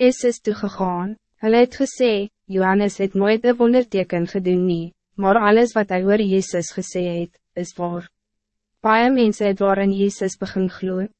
Is is toegegaan, hulle het gesê, Johannes het nooit een wonderteken gedoen nie, maar alles wat hij oor Jezus gesê het, is waar. Paie mense het waarin Jezus begin gloeien.